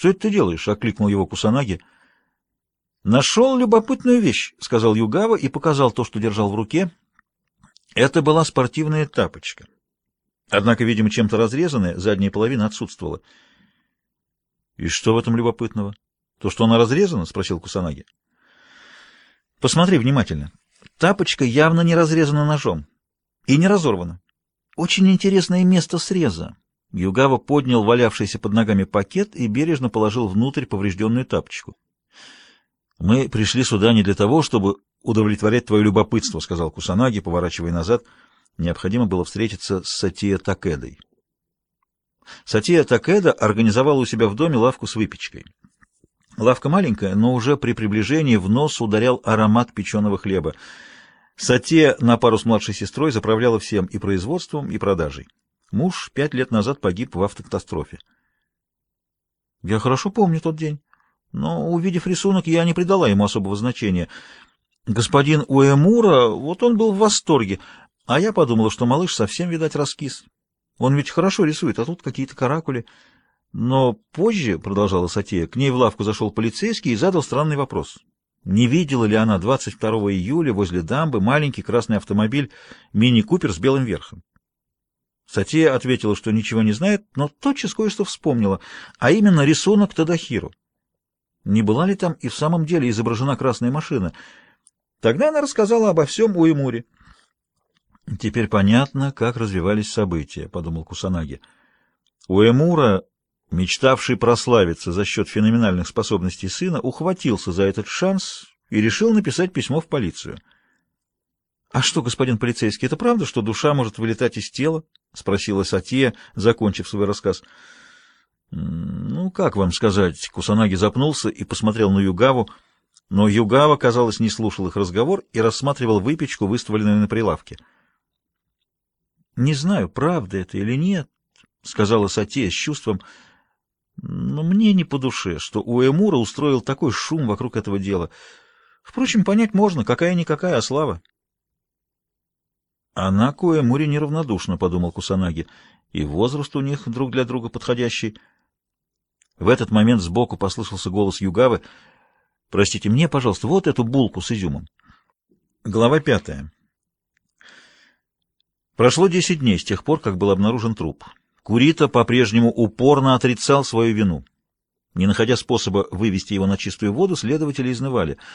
Что это ты делаешь? — окликнул его Кусанаги. — Нашел любопытную вещь, — сказал Югава и показал то, что держал в руке. Это была спортивная тапочка. Однако, видимо, чем-то разрезанная, задняя половина отсутствовала. — И что в этом любопытного? — То, что она разрезана? — спросил Кусанаги. — Посмотри внимательно. Тапочка явно не разрезана ножом и не разорвана. Очень интересное место среза. Югава поднял валявшийся под ногами пакет и бережно положил внутрь поврежденную тапочку. «Мы пришли сюда не для того, чтобы удовлетворять твое любопытство», — сказал Кусанаги, поворачивая назад. Необходимо было встретиться с Сатия Такедой. Сатия Такеда организовал у себя в доме лавку с выпечкой. Лавка маленькая, но уже при приближении в нос ударял аромат печеного хлеба. Сатия на пару с младшей сестрой заправляла всем и производством, и продажей. Муж пять лет назад погиб в автокатастрофе. Я хорошо помню тот день, но, увидев рисунок, я не придала ему особого значения. Господин Уэмура, вот он был в восторге, а я подумала, что малыш совсем, видать, раскис. Он ведь хорошо рисует, а тут какие-то каракули. Но позже, — продолжала Сатия, — к ней в лавку зашел полицейский и задал странный вопрос. Не видела ли она 22 июля возле дамбы маленький красный автомобиль «Мини-Купер» с белым верхом? Сатия ответила, что ничего не знает, но тотчас кое-что вспомнила, а именно рисунок Тадахиру. Не была ли там и в самом деле изображена красная машина? Тогда она рассказала обо всем Уэмуре. «Теперь понятно, как развивались события», — подумал Кусанаги. Уэмура, мечтавший прославиться за счет феноменальных способностей сына, ухватился за этот шанс и решил написать письмо в полицию. «А что, господин полицейский, это правда, что душа может вылетать из тела?» — спросила Сатия, закончив свой рассказ. «Ну, как вам сказать?» Кусанаги запнулся и посмотрел на Югаву, но Югава, казалось, не слушал их разговор и рассматривал выпечку, выставленную на прилавке. «Не знаю, правда это или нет», — сказала Сатия с чувством, — «но мне не по душе, что Уэмура устроил такой шум вокруг этого дела. Впрочем, понять можно, какая-никакая, слава». Она к Уэмуре неравнодушна, — подумал Кусанаги, — и возраст у них друг для друга подходящий. В этот момент сбоку послышался голос Югавы. — Простите, мне, пожалуйста, вот эту булку с изюмом. Глава пятая. Прошло десять дней с тех пор, как был обнаружен труп. Курита по-прежнему упорно отрицал свою вину. Не находя способа вывести его на чистую воду, следователи изнывали —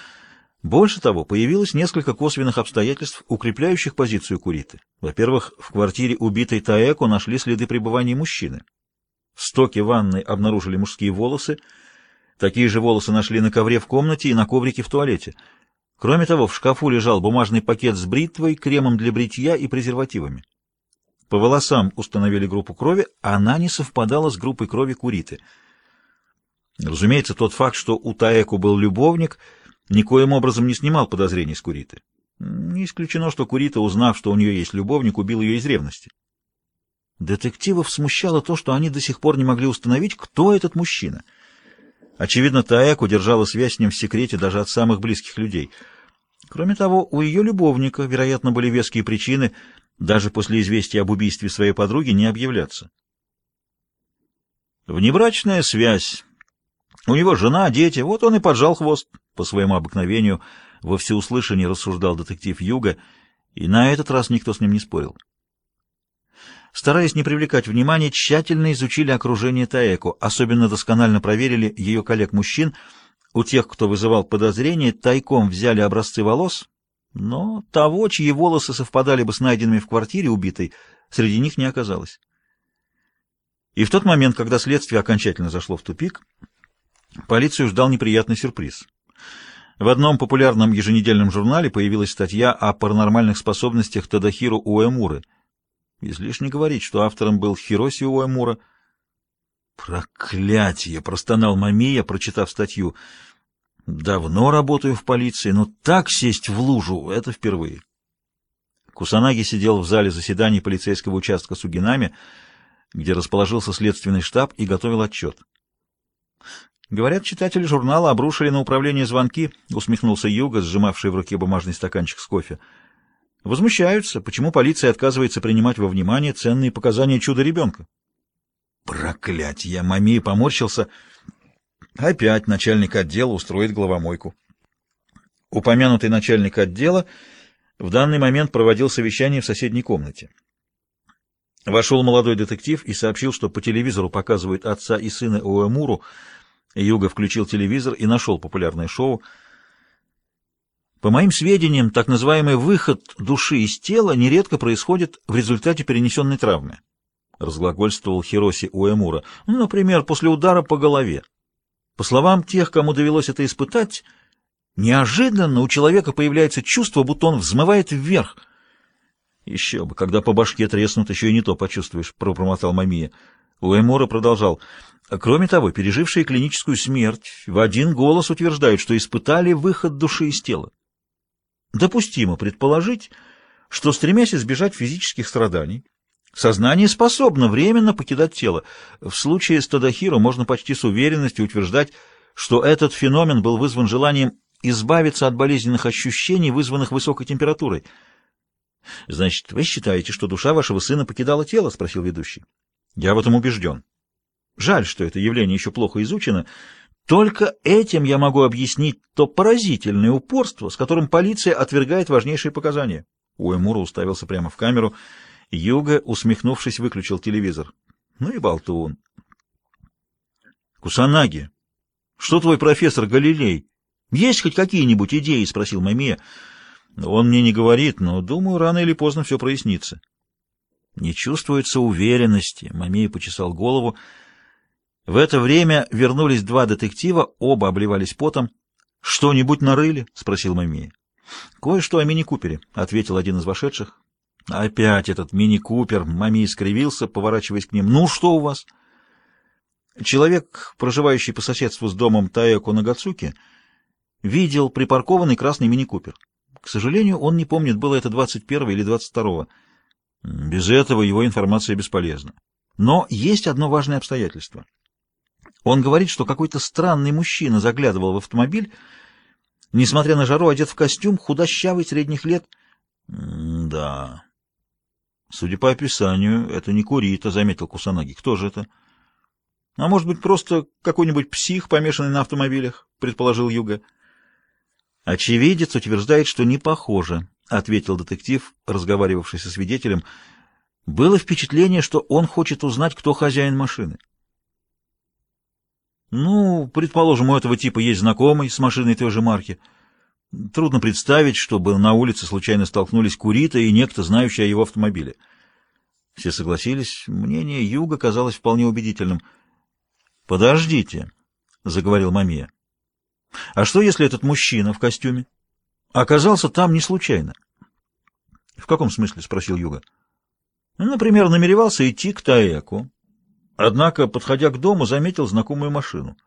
больше того, появилось несколько косвенных обстоятельств, укрепляющих позицию Куриты. Во-первых, в квартире убитой Таэко нашли следы пребывания мужчины. В стоке ванной обнаружили мужские волосы, такие же волосы нашли на ковре в комнате и на коврике в туалете. Кроме того, в шкафу лежал бумажный пакет с бритвой, кремом для бритья и презервативами. По волосам установили группу крови, а она не совпадала с группой крови Куриты. Разумеется, тот факт, что у Таэко был любовник — никоим образом не снимал подозрений с Куриты. Не исключено, что Курита, узнав, что у нее есть любовник, убил ее из ревности. Детективов смущало то, что они до сих пор не могли установить, кто этот мужчина. Очевидно, Таэк держала связь с ним в секрете даже от самых близких людей. Кроме того, у ее любовника, вероятно, были веские причины даже после известия об убийстве своей подруги не объявляться. Внебрачная связь. У него жена, дети, вот он и поджал хвост. По своему обыкновению во всеуслышание рассуждал детектив Юга, и на этот раз никто с ним не спорил. Стараясь не привлекать внимания, тщательно изучили окружение Таэко, особенно досконально проверили ее коллег-мужчин. У тех, кто вызывал подозрения, тайком взяли образцы волос, но того, чьи волосы совпадали бы с найденными в квартире убитой, среди них не оказалось. И в тот момент, когда следствие окончательно зашло в тупик, полицию ждал неприятный сюрприз. В одном популярном еженедельном журнале появилась статья о паранормальных способностях Тадахиру Уэмуры. Излишне говорить, что автором был Хироси Уэмура. «Проклятие!» — простонал Мамия, прочитав статью. «Давно работаю в полиции, но так сесть в лужу — это впервые». Кусанаги сидел в зале заседаний полицейского участка Сугинами, где расположился следственный штаб и готовил отчет. Говорят, читатели журнала обрушили на управление звонки, усмехнулся Юга, сжимавший в руке бумажный стаканчик с кофе. Возмущаются, почему полиция отказывается принимать во внимание ценные показания чуда-ребенка. Проклятье! Мами поморщился. Опять начальник отдела устроит головомойку. Упомянутый начальник отдела в данный момент проводил совещание в соседней комнате. Вошел молодой детектив и сообщил, что по телевизору показывают отца и сына Уэмуру. Юга включил телевизор и нашел популярное шоу. По моим сведениям, так называемый выход души из тела нередко происходит в результате перенесенной травмы. Разглагольствовал Хироси Уэмура. Ну, например, после удара по голове. По словам тех, кому довелось это испытать, неожиданно у человека появляется чувство, будто он взмывает вверх — еще бы, когда по башке треснут, еще и не то почувствуешь, — пробормотал Мамия. Уэмора продолжал. Кроме того, пережившие клиническую смерть в один голос утверждают, что испытали выход души из тела. Допустимо предположить, что, стремясь избежать физических страданий, сознание способно временно покидать тело. В случае с Тадахиро можно почти с уверенностью утверждать, что этот феномен был вызван желанием избавиться от болезненных ощущений, вызванных высокой температурой — Значит, вы считаете, что душа вашего сына покидала тело? спросил ведущий. Я в этом убежден. Жаль, что это явление еще плохо изучено. Только этим я могу объяснить то поразительное упорство, с которым полиция отвергает важнейшие показания. Уэмура уставился прямо в камеру. Юга, усмехнувшись, выключил телевизор. Ну и болтун. Кусанаги, что твой профессор Галилей? Есть хоть какие-нибудь идеи? спросил Мамия. Он мне не говорит, но, думаю, рано или поздно все прояснится. Не чувствуется уверенности. Мамей почесал голову. В это время вернулись два детектива, оба обливались потом. «Что-нибудь нарыли?» — спросил Мамей. «Кое-что о мини-купере», — ответил один из вошедших. «Опять этот мини-купер!» — Мамей скривился, поворачиваясь к ним. «Ну, что у вас?» Человек, проживающий по соседству с домом Таэко Нагацуки, видел припаркованный красный мини-купер. К сожалению, он не помнит, было это 21 или 22. Без этого его информация бесполезна. Но есть одно важное обстоятельство. Он говорит, что какой-то странный мужчина заглядывал в автомобиль, несмотря на жару, одет в костюм, худощавый, средних лет. Да. Судя по описанию, это не Курита, заметил Кусанаги. Кто же это? А может быть, просто какой-нибудь псих, помешанный на автомобилях, предположил Юга. Очевидец утверждает, что не похоже, ответил детектив, разговаривавший со свидетелем. Было впечатление, что он хочет узнать, кто хозяин машины. Ну, предположим, у этого типа есть знакомый с машиной той же марки. Трудно представить, чтобы на улице случайно столкнулись Курита и некто, знающий о его автомобиле. Все согласились. Мнение Юга казалось вполне убедительным. «Подождите», — заговорил Мамия. А что, если этот мужчина в костюме оказался там не случайно? — В каком смысле? — спросил Юга. Ну, например, намеревался идти к Таэку, однако, подходя к дому, заметил знакомую машину.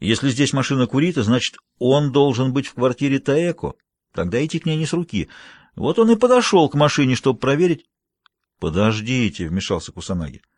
Если здесь машина Курита, значит, он должен быть в квартире Таэко, тогда идти к ней не с руки. Вот он и подошел к машине, чтобы проверить. — Подождите, — вмешался Кусанаги. —